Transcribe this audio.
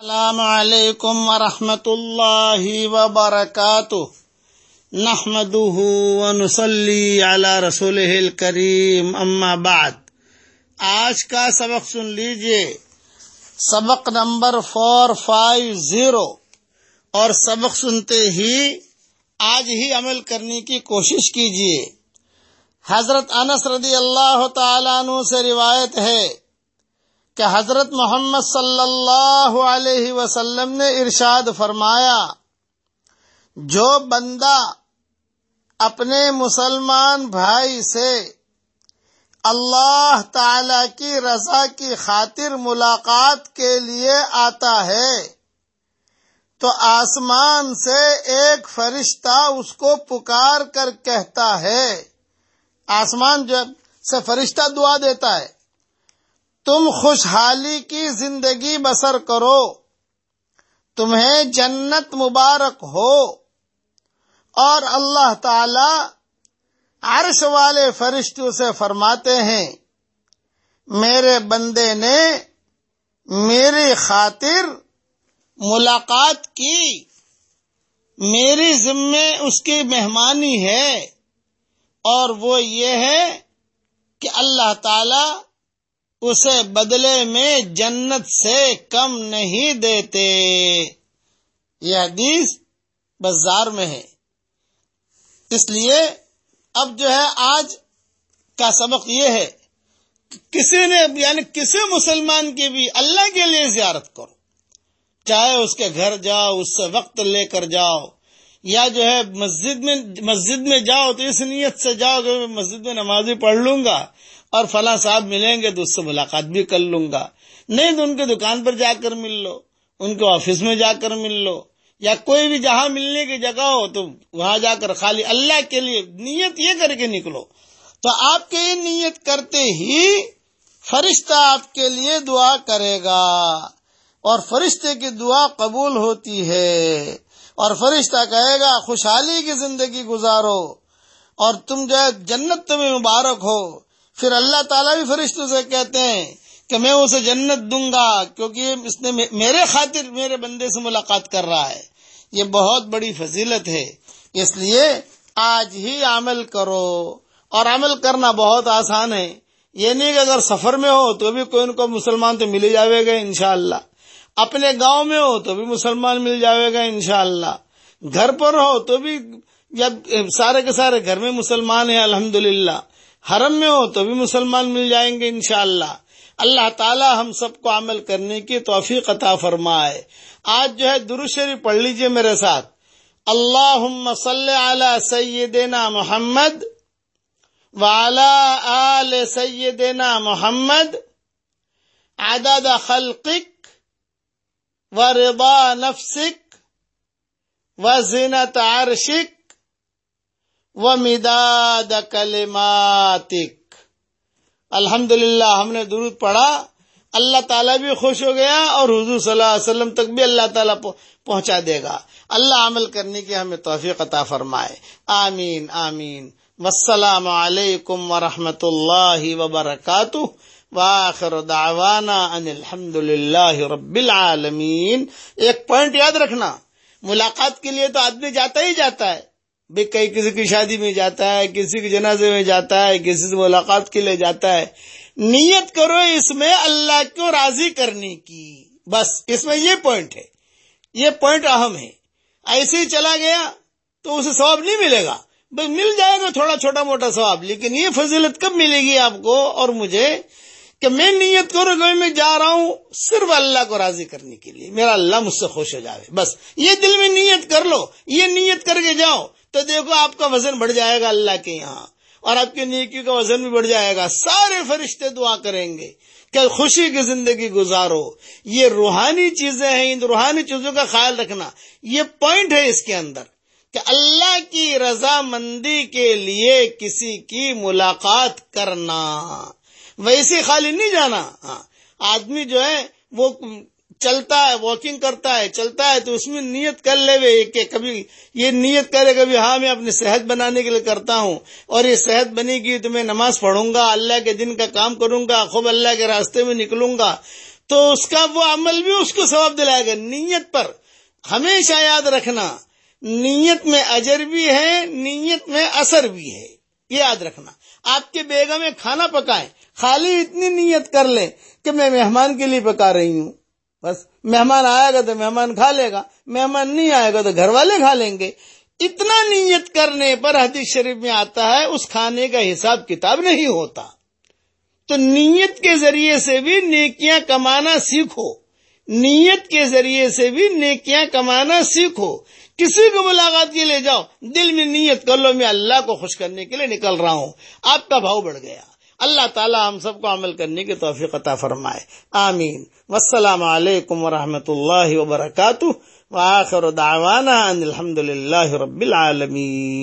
السلام علیکم ورحمۃ اللہ وبرکاتہ۔ نحمده ونصلي على رسوله الكريم اما بعد۔ آج کا سبق سن لیجیے۔ سبق نمبر فور فائیو زیرو۔ اور سبق سنتے ہی آج ہی عمل کرنے کی کوشش کیجیے۔ حضرت انس رضی اللہ تعالیٰ عنہ سے روایت ہے۔ کہ حضرت محمد صلی اللہ علیہ وسلم نے ارشاد فرمایا، جو بندہ اپنے مسلمان بھائی سے اللہ تعالی کی رضا کی خاطر ملاقات کے لیے آتا ہے، تو آسمان سے ایک فرشتہ اس کو پکار کر کہتا ہے۔ آسمان جب سے فرشتہ دعا دیتا ہے۔ تم خوشحالی کی زندگی بسر کرو۔ تمہیں جنت مبارک ہو۔ اور اللہ تعالی عرش والے فرشتوں سے فرماتے ہیں، میرے بندے نے میری خاطر ملاقات کی۔ میری ذمے اس کی مہمانی ہے۔ اور وہ یہ ہے کہ اللہ تعالی اسے بدلے میں جنت سے کم نہیں دیتے۔ یہ حدیث بازار میں ہے۔ اس لیے اب جو ہے آج کا سبق یہ ہے کہ کسی نے یعنی کسی مسلمان کی بھی اللہ کے لیے زیارت کرو۔ چاہے اس کے گھر جاؤ، اس سے وقت لے کر جاؤ، یا جو ہے مسجد میں مسجد میں جاؤ تو اس نیت سے جاؤ کہ میں مسجد میں نمازی پڑھ لوں گا۔ اور فلاں صاحب ملیں گے تو اس سے ملاقات بھی کر لوں گا۔ نہیں تو ان کے دکان پر جا کر مل لو، ان کے آفس میں جا کر مل لو، یا کوئی بھی جہاں ملنے کی جگہ ہو تو وہاں جا کر خالی اللہ کے لیے نیت یہ کر کے نکلو۔ تو آپ کے یہ نیت کرتے ہی فرشتہ آپ کے لیے دعا کرے گا۔ اور فرشتے کی دعا قبول ہوتی ہے۔ اور فرشتہ کہے گا، خوشحالی کی زندگی گزارو۔ اور تم جو ہے جنت تمہیں مبارک ہو۔ پھر اللہ تعالیٰ بھی فرشتوں سے کہتے ہیں کہ میں اسے جنت دوں گا، کیونکہ اس نے میرے خاطر میرے بندے سے ملاقات کر رہا ہے۔ یہ بہت بڑی فضیلت ہے۔ اس لیے آج ہی عمل کرو۔ اور عمل کرنا بہت آسان ہے۔ یہ نہیں کہ اگر سفر میں ہو تو بھی کوئی ان کو مسلمان تو مل جاوے گا انشاءاللہ۔ اپنے گاؤں میں ہو تو بھی مسلمان مل جاوے گا انشاءاللہ۔ گھر پر ہو تو بھی یا سارے کے سارے گھر میں مسلمان ہیں، الحمدللہ۔ حرم میں ہو تو بھی مسلمان مل جائیں گے انشاءاللہ۔ اللہ تعالی ہم سب کو عمل کرنے کی توفیق عطا فرمائے۔ آج جو ہے درشری پڑھ لیجیے میرے ساتھ۔ اللہ صلی علی سیدنا محمد وعلی آل سیدنا محمد۔ عدد خلقک و نفسک و عرشک۔ و مداد کلماتک الحمد ہم نے درود پڑھا، اللہ تعالیٰ بھی خوش ہو گیا اور حضور صلی اللہ علیہ وسلم تک بھی اللہ تعالیٰ پہنچا دے گا۔ اللہ عمل کرنے کی ہمیں توفیق عطا فرمائے۔ آمین آمین۔ والسلام علیکم ورحمۃ اللہ وبرکاتہ۔ واخر دعوانا ان الحمد للہ رب العالمین۔ ایک پوائنٹ یاد رکھنا، ملاقات کے لیے تو آدمی جاتا ہی جاتا ہے۔ بھی کئی کسی کی شادی میں جاتا ہے، کسی کے جنازے میں جاتا ہے، کسی سے ملاقات کے لیے جاتا ہے۔ نیت کرو اس میں اللہ کو راضی کرنے کی۔ بس، اس میں یہ پوائنٹ ہے۔ یہ پوائنٹ اہم ہے۔ ایسے ہی چلا گیا تو اسے ثواب نہیں ملے گا۔ بس مل جائے گا تھوڑا چھوٹا موٹا ثواب، لیکن یہ فضیلت کب ملے گی آپ کو اور مجھے؟ کہ میں نیت کروں کہ میں جا رہا ہوں صرف اللہ کو راضی کرنے کے لیے۔ میرا اللہ مجھ سے خوش ہو جائے بس، یہ دل میں نیت کر لو۔ یہ نیت کر کے جاؤ۔ تو دیکھو آپ کا وزن بڑھ جائے گا اللہ کے یہاں اور آپ کی نیکی کا وزن بھی بڑھ جائے گا۔ سارے فرشتے دعا کریں گے کہ خوشی کی زندگی گزارو۔ یہ روحانی چیزیں ہیں، ان روحانی چیزوں کا خیال رکھنا۔ یہ پوائنٹ ہے اس کے اندر کہ اللہ کی رضا مندی کے لیے کسی کی ملاقات کرنا۔ ویسے خالی نہیں جانا۔ ہاں آدمی جو ہے، وہ چلتا ہے واکنگ کرتا ہے، چلتا ہے تو اس میں نیت کر لے کہ کبھی یہ نیت کرے، کبھی ہاں میں اپنی صحت بنانے کے لیے کرتا ہوں اور یہ صحت بنے گی تو میں نماز پڑھوں گا، اللہ کے دن کا کام کروں گا، خوب اللہ کے راستے میں نکلوں گا۔ تو اس کا وہ عمل بھی اس کو ثواب دلائے گا۔ نیت پر ہمیشہ یاد رکھنا، نیت میں اجر بھی ہے، نیت میں اثر بھی ہے، یہ یاد رکھنا۔ آپ کے بیگم میں کھانا پکائیں، خالی اتنی نیت کر لیں کہ میں مہمان کے لیے پکا رہی ہوں۔ بس مہمان آئے گا تو مہمان کھا لے گا۔ مہمان نہیں آئے گا تو گھر والے کھا لیں گے۔ اتنا نیت کرنے پر حدیث شریف میں آتا ہے، اس کھانے کا حساب کتاب نہیں ہوتا۔ تو نیت کے ذریعے سے بھی نیکیاں کمانا سیکھو۔ نیت کے ذریعے سے بھی نیکیاں کمانا سیکھو۔ کسی کو ملاقات کے لے جاؤ، دل میں نیت کر لو، میں اللہ کو خوش کرنے کے لیے نکل رہا ہوں۔ آپ کا بھاؤ بڑھ گیا۔ اللہ تعالی ہم سب کو عمل کرنے کی توفیق عطا فرمائے۔ آمین۔ والسلام علیکم ورحمۃ اللہ وبرکاتہ۔ وآخر دعوانا ان الحمد للہ رب العالمین۔